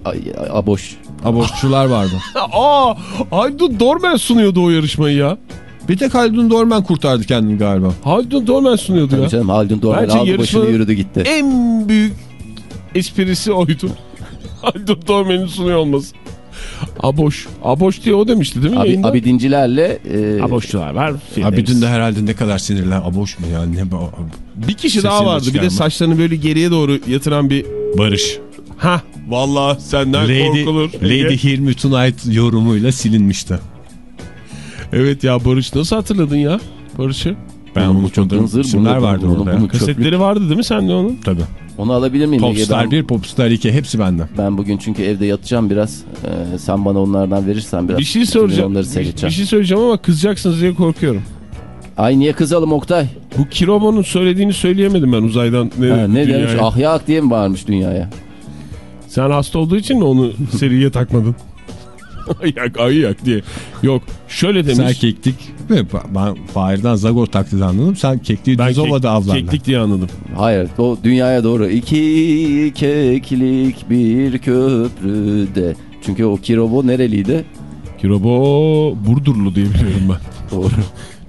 aboş. Abortçular vardı. Aa, Aydın Dormen sunuyordu o yarışmayı ya. Bir tek Haldun Dorman kurtardı kendini galiba. Aydın Dormen sunuyordu Tabii ya. canım Haldun Dorman Bence aldı başını yürüdü gitti. En büyük esprisi oydu. Aydın Dormen'in sunuyor olması. Aboş. Aboş diye o demişti değil mi Abi, yayında? abidincilerle e, Aboşçular var. Abidin de herhalde ne kadar sinirler. Aboş mu ya? Ne bu? Bir kişi Sesini daha vardı. Bir de saçlarını böyle geriye doğru yatıran bir... Barış. Ha, vallahi senden Lady, korkulur. Lady Hear Me Tonight yorumuyla silinmişti. Evet ya Barış nasıl hatırladın ya Barış'ı? Ben Bunu unutmadım. zır, bunu- vardı orada. Kasetleri vardı değil mi sende onun? Tabii. Onu alabilir miyim? Popstar Ben, 1, Popstar 2 hepsi bende. ben bugün çünkü evde yatacağım biraz. Ee, sen bana onlardan verirsen biraz. Bir şey soracağım. Onları Bir, bir şey söyleyeceğim ama kızacaksınız diye korkuyorum. Ay niye kızalım Oktay? Bu Kirobo'nun söylediğini söyleyemedim ben uzaydan. Ne, Ha, ne dünyaya. demiş? Ahyak diye mi bağırmış dünyaya? Sen hasta olduğu için mi onu seriye takmadın? Ayak ayak diye. Yok şöyle demiş. Sen keklik ve ben Fahir'den Zagor taklidi anladım. Sen kekliği ben Düzova'da kek, avlandın. keklik diye anladım. Hayır o dünyaya doğru. İki keklik bir köprüde. Çünkü o Kirobo nereliydi? Kirobo Burdurlu diye biliyorum ben. Doğru.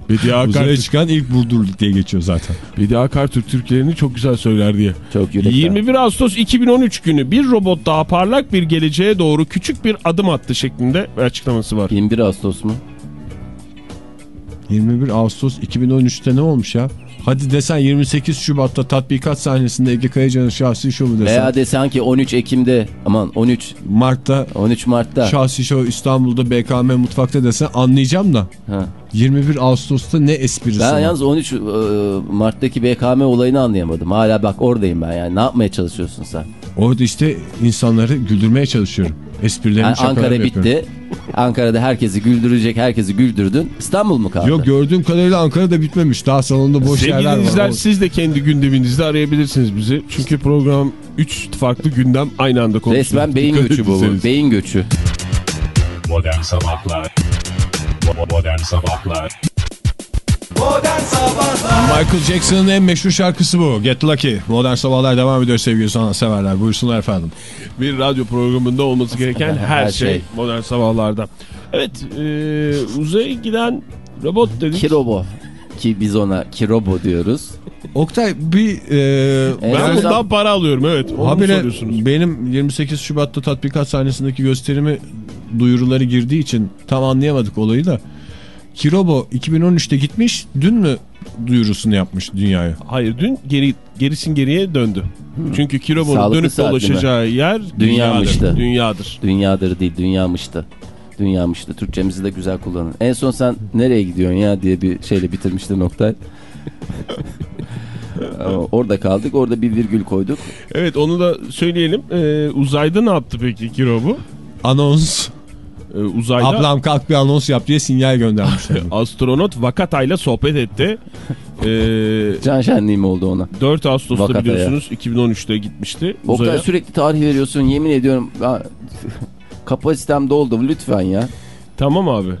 Bediye Akar, Uzaya çıkan ilk Burdurluk diye geçiyor zaten. Bediye Akar Türk türkülerini çok güzel söyler diye. Çok yürekten. 21 Ağustos 2013 günü bir robot daha parlak bir geleceğe doğru küçük bir adım attı şeklinde bir açıklaması var. 21 Ağustos mu? 21 Ağustos 2013'te ne olmuş ya? Hadi desen 28 Şubat'ta tatbikat sahnesinde Ege Kayacan'ın şahsi şovu desen. Veya desen ki 13 Ekim'de aman 13 Mart'ta 13 Mart'ta. şahsi şov İstanbul'da BKM mutfakta desen anlayacağım da. Ha. 21 Ağustos'ta ne esprisi Ben var? yalnız 13 e, Mart'taki BKM olayını anlayamadım. Hala bak oradayım ben yani. Ne yapmaya çalışıyorsun sen? Orada işte insanları güldürmeye çalışıyorum. Esprilerimi Yani Ankara yapıyorum. bitti. Ankara'da herkesi güldürecek, herkesi güldürdün. İstanbul mu kaldı? Yok gördüğüm kadarıyla Ankara'da bitmemiş. Daha salonda boş Sevgili yerler var. O- siz de kendi gündeminizde arayabilirsiniz bizi. Çünkü program 3 farklı gündem aynı anda konuşuyor. Resmen beyin Dikkat göçü bu. Beyin göçü. Modern Sabahlar Modern Sabahlar Michael Jackson'ın en meşhur şarkısı bu. Get Lucky. Modern Sabahlar devam ediyor sevgili sanatseverler. Buyursunlar efendim. Bir radyo programında olması gereken her, Her şey. şey. modern sabahlarda. Evet e, uzaya giden robot dedik. Kirobo. Ki biz ona Kirobo diyoruz. Oktay bir... E, En ben bundan para alıyorum evet. Habire soruyorsunuz? benim 28 Şubat'ta tatbikat sahnesindeki gösterimi duyuruları girdiği için tam anlayamadık olayı da. Kirobo 2013'te gitmiş dün mü duyurusunu yapmış dünyaya? Hayır dün geri gerisin geriye döndü. Çünkü Kirobo'nun dönüp dolaşacağı yer Dünyamıştı. dünyadır. Dünyadır. Dünyadır değil, dünyamıştı. Dünyamıştı. Türkçemizi de güzel kullanın. En son sen nereye gidiyorsun ya diye bir şeyle bitirmiştin Oktay. Orada kaldık. Orada bir virgül koyduk. Evet onu da söyleyelim. Ee, uzayda ne yaptı peki Kiro bu? Anons. Ee, uzayda Ablam kalk bir anons yap diye sinyal göndermişler. astronot Vakata'yla sohbet etti. Ee, Can şenliği mi oldu ona? 4 Ağustos'ta Vakata'ya. biliyorsunuz 2013'te gitmişti Oktay uzaya. sürekli tarih veriyorsun. Yemin ediyorum. Ya, kapasitem doldu. Lütfen ya. Tamam abi.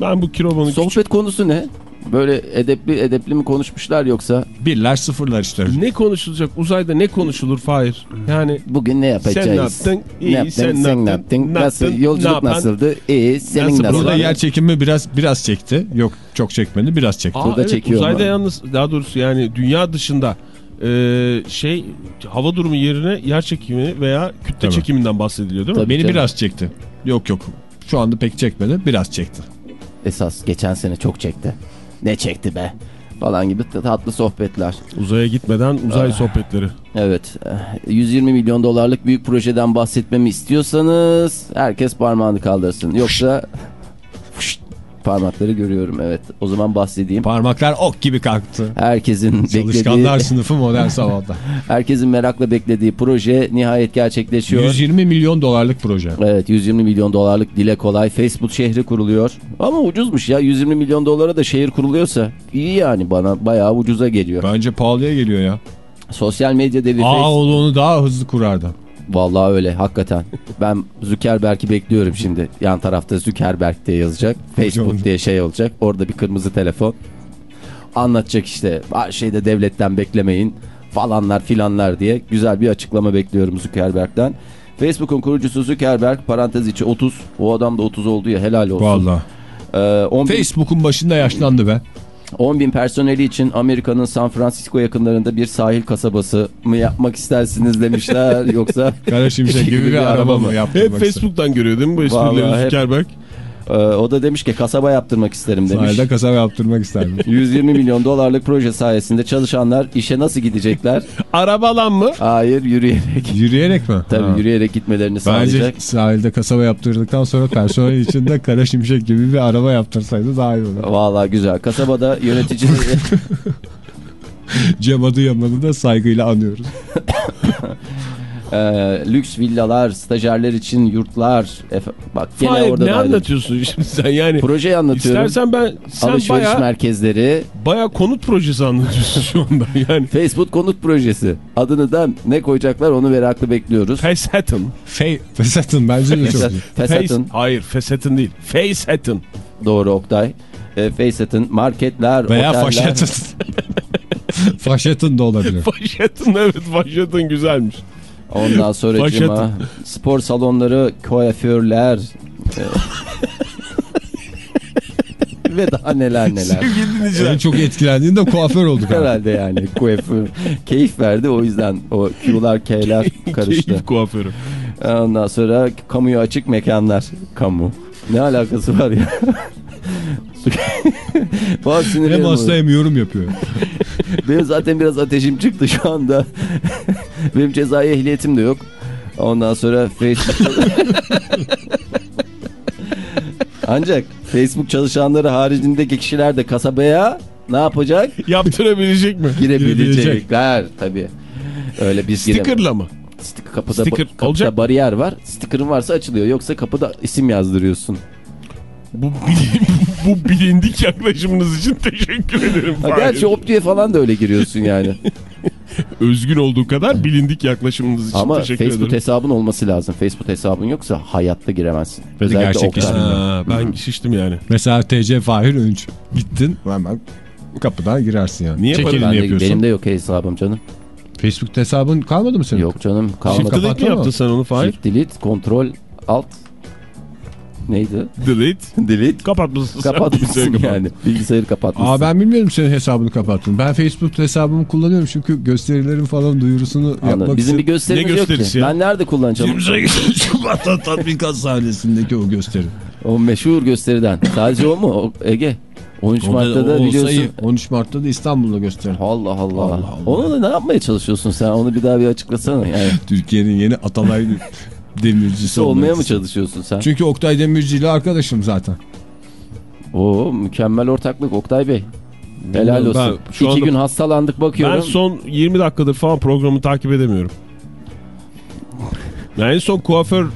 Ben bu Kiro'nun Sohbet konusu ne? Böyle edepli edepli mi konuşmuşlar yoksa Birler sıfırlar işte. ne konuşulacak? Uzayda ne konuşulur Fahir? Yani bugün ne yapacağız? Sen ne yaptın? İyi, ne yaptın? sen Sen, ne ne yaptın? yaptın? Ne Nasıl? Ne Yolculuk yapan? nasıldı? İyi. Senin Nasıl? nasıl? Burada yer çekimi biraz biraz çekti. Yok çok çekmedi biraz çekti. Aa, Burada evet, çekiyor uzayda ama. yalnız daha doğrusu yani dünya dışında e, şey hava durumu yerine yer çekimi veya kütle Tabii. çekiminden bahsediliyor değil mi? Tabii. Beni canım. biraz çekti. Yok yok. Şu anda pek çekmedi. Biraz çekti. Esas geçen sene çok çekti. Ne çekti be? Falan gibi tatlı sohbetler. Uzaya gitmeden uzay sohbetleri. Evet. eh, 120 milyon dolarlık büyük projeden bahsetmemi istiyorsanız herkes parmağını kaldırsın. Yoksa parmakları görüyorum evet. O zaman bahsedeyim. Parmaklar ok gibi kalktı. Herkesin Çalışkanlar beklediği, sınıfı modern sabahta. herkesin merakla beklediği proje nihayet gerçekleşiyor. 120 milyon dolarlık proje. Evet 120 milyon dolarlık dile kolay Facebook şehri kuruluyor. Ama ucuzmuş ya 120 milyon dolara da şehir kuruluyorsa iyi yani bana bayağı ucuza geliyor. Bence pahalıya geliyor ya. Sosyal medya devi Aa onu daha hızlı kurardı. Vallahi öyle hakikaten. Ben Zuckerberg'i bekliyorum şimdi. Yan tarafta Zuckerberg diye yazacak. Facebook diye şey olacak. Orada bir kırmızı telefon. Anlatacak işte. "Aa, Şeyde devletten beklemeyin falanlar filanlar diye güzel bir açıklama bekliyorum Zuckerberg'den. Facebook'un kurucusu Zuckerberg parantez içi 30. O adam da 30 oldu ya helal olsun. Vallahi. Ee, 10 bin, Facebook'un başında yaşlandı be. 10 bin personeli için Amerika'nın San Francisco yakınlarında bir sahil kasabası mı yapmak istersiniz demişler yoksa Kara Şimşek gibi bir araba mı yaptı? Hep Facebook'tan görüyor değil mi bu esprileri hep- Zuckerberg? Ee, o da demiş ki kasaba yaptırmak isterim demiş. Sahilde kasaba yaptırmak isterdim. 120 milyon dolarlık proje sayesinde çalışanlar işe nasıl gidecekler? Arabalan mı? Hayır yürüyerek. Yürüyerek mi? Tabii Ha. yürüyerek gitmelerini Bence sağlayacak. sahilde kasaba yaptırdıktan sonra personel için de Kara Şimşek gibi bir araba yaptırsaydı daha iyi olur. Vallahi güzel. Kasabada yöneticileri Cem Adıyaman'ı da saygıyla anıyoruz. E, lüks villalar, stajyerler için yurtlar. Efe- bak gene Fahir orada ne da anlatıyorsun şimdi sen yani? Projeyi anlatıyorum. İstersen ben sen Alışveriş baya, merkezleri. baya konut projesi anlatıyorsun şu anda yani. Facebook konut projesi. Adını da ne koyacaklar onu meraklı bekliyoruz. Facehatton. Fey, Fesat'ın bence de çok iyi. Fesat'ın hayır Facehatton değil. Facehatton. doğru Oktay. E, Facehat'ın marketler, Veya oteller. Faşet'ın. Faşet'ın da olabilir. Facehatton evet Facehatton güzelmiş. Ondan sonra Faşatın. spor salonları, kuaförler e, ve daha neler neler. En çok etkilendiğinde kuaför olduk. Herhalde yani kuaför keyif verdi o yüzden o Q'lar K'ler karıştı. Keyif kuaförü. Ondan sonra kamuya açık mekanlar. Kamu. Ne alakası var ya? Bak Hem hasta hem yorum yapıyor. Benim zaten biraz ateşim çıktı şu anda. Benim cezai ehliyetim de yok. Ondan sonra Facebook... Ancak Facebook çalışanları haricindeki kişiler de kasabaya ne yapacak? Yaptırabilecek mi? Girebilecekler tabii. Öyle biz. Sticker'la mı? Kapıda, Sticker kapıda olacak. bariyer var. Sticker'ın varsa açılıyor. Yoksa kapıda isim yazdırıyorsun. Bu, bilin- bu bilindik yaklaşımınız için teşekkür ederim. Ha, gerçi Opti'ye falan da öyle giriyorsun yani. Özgün olduğu kadar bilindik yaklaşımınız için Ama teşekkür Facebook ederim. hesabın olması lazım. Facebook hesabın yoksa hayatta giremezsin. Özellikle gerçek Oktay. ismin. Ha, ben şiştim yani. Mesela TC Fahir Önç. Gittin hemen kapıdan girersin yani. Niye Çekilini Ben de- yapıyorsun. benim de yok hesabım canım. Facebook hesabın kalmadı mı senin? Yok canım kalmadı. Shift delete mi yaptın sen onu Fahir? Shift delete, kontrol, alt. Neydi? Delete. delete. Kapatmışsın. Kapatmışsın kapat. yani. Bilgisayarı kapatmışsın. Aa ben bilmiyorum senin hesabını kapattın. Ben Facebook hesabımı kullanıyorum çünkü gösterilerin falan duyurusunu Anladım. yapmak Bizim bir için. gösterimiz Ne yok ki. gösterisi ya? Ben nerede kullanacağım? Şubat'ta tatbikat sahnesindeki o gösteri. o meşhur gösteriden. Sadece o mu? O- Ege. 13 O da- Mart'ta da o biliyorsun. sayı 13 Mart'ta da İstanbul'da gösteri. Allah Allah. Allah Allah. Onu da ne yapmaya çalışıyorsun sen? Onu bir daha bir açıklasana. Yani Türkiye'nin yeni Atalay demircisi olmaya mı çalışıyorsun sen? Çünkü Oktay Demirci ile arkadaşım zaten. Oo mükemmel ortaklık Oktay Bey. Helal Ben olsun. şu İki anda- gün hastalandık bakıyorum. Ben son 20 dakikadır falan programı takip edemiyorum. Yani en son kuaförü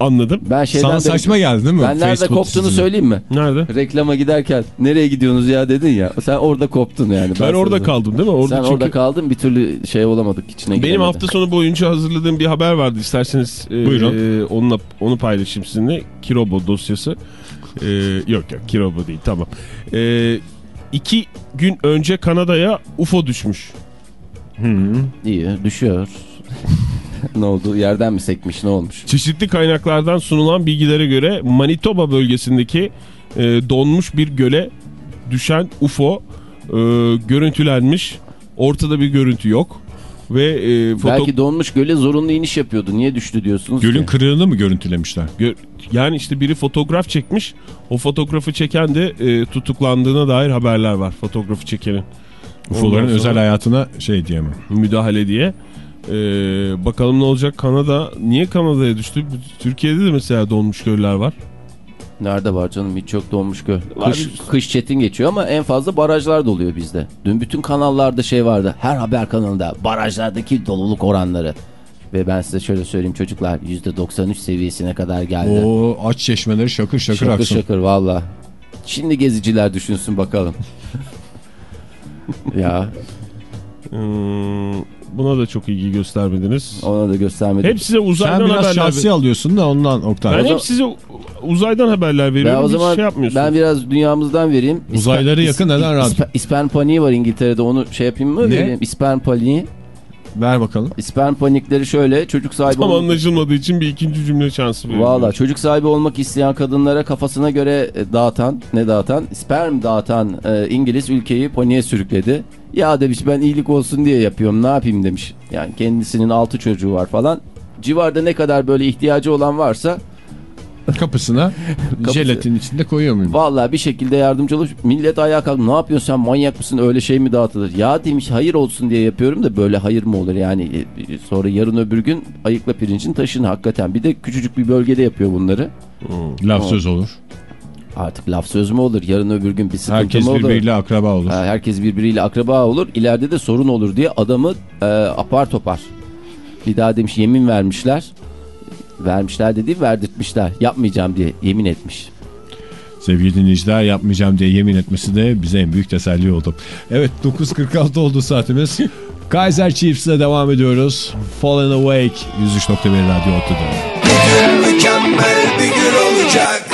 anladım. Ben şeyden Sana de- saçma geldi değil mi? Ben nerede Facebook koptuğunu dizisi. söyleyeyim mi? Nerede? Reklama giderken nereye gidiyorsunuz ya dedin ya. Sen orada koptun yani. Ben sana orada söyleyeyim. kaldım değil mi? Orada Sen çünkü orada kaldın bir türlü şey olamadık içine benim giremedin. hafta sonu boyunca hazırladığım bir haber vardı. İsterseniz e, Buyurun. e, onunla onu paylaşayım sizinle. Kirobo dosyası. E, yok yok Kirobo değil tamam. E, iki gün önce Kanada'ya UFO düşmüş. İyi düşüyor. ne oldu? Yerden mi sekmiş ne olmuş? Çeşitli kaynaklardan sunulan bilgilere göre Manitoba bölgesindeki e, donmuş bir göle düşen UFO e, görüntülenmiş. Ortada bir görüntü yok. Ve e, foto Belki donmuş göle zorunlu iniş yapıyordu. Niye düştü diyorsunuz Gölün ki? kırığını mı görüntülemişler? gö- yani işte biri fotoğraf çekmiş. O fotoğrafı çeken de e, tutuklandığına dair haberler var. Fotoğrafı çekenin. UFO'ların özel hayatına şey diyemem. müdahale diye. E, bakalım ne olacak Kanada. Niye Kanada'ya düştü? Türkiye'de de mesela donmuş göller var. Nerede var canım? Hiç yok donmuş göl. Kış, kış çetin geçiyor ama en fazla barajlar doluyor bizde. Dün bütün kanallarda şey vardı. Her haber kanalında barajlardaki doluluk oranları. Ve ben size şöyle söyleyeyim çocuklar %93 seviyesine kadar geldi. O aç çeşmeleri şakır şakır, şakır aksın. şakır valla. Şimdi geziciler düşünsün bakalım. ya Hmm, buna da çok ilgi göstermediniz. ona da göstermedim. Hep size uzaydan Sen biraz haberler şahsi alıyorsun da ondan Oktay. Ben hep size uzaydan haberler ben veriyorum. o hiç zaman şey yapmıyorsunuz. ben biraz dünyamızdan vereyim. Uzayları İspen- yakın, neden rahat? İspen- İspen paniği var İngiltere'de onu şey yapayım mı? Ne? Vereyim. İspen paniği. Ver bakalım. İspen panikleri şöyle çocuk sahibi Tam anlaşılmadığı için bir ikinci cümle şansı veriyorum. Valla çocuk sahibi olmak isteyen kadınlara kafasına göre e, dağıtan, ne dağıtan? Sperm dağıtan e, İngiliz ülkeyi paniğe sürükledi. Ya demiş ben iyilik olsun diye yapıyorum ne yapayım demiş. Yani kendisinin altı çocuğu var falan. Civarda ne kadar böyle ihtiyacı olan varsa Kapısına Kapısı- jelatin içinde koyuyor muyum? Valla bir şekilde yardımcı olur. Millet ayağa kalkıp ne yapıyorsun sen manyak mısın öyle şey mi dağıtılır? Ya demiş hayır olsun diye yapıyorum da böyle hayır mı olur yani e, sonra yarın öbür gün ayıkla pirincin taşını hakikaten. Bir de küçücük bir bölgede yapıyor bunları. Laf söz olur. Artık laf söz mü olur yarın öbür gün bir sıkıntı Herkes mı olur? birbiriyle akraba olur. Ha, herkes birbiriyle akraba olur. İleride de sorun olur diye adamı e, apar topar. Bir daha demiş yemin vermişler. Vermişler dediği verdirtmişler. Yapmayacağım diye yemin etmiş. Sevgili dinleyiciler yapmayacağım diye yemin etmesi de bize en büyük teselli oldu. Evet 9.46 oldu saatimiz. Kaiser Chiefs'le devam ediyoruz. Fallen Awake 103.1 Radyo Otu'da. Mükemmel bir gün olacak.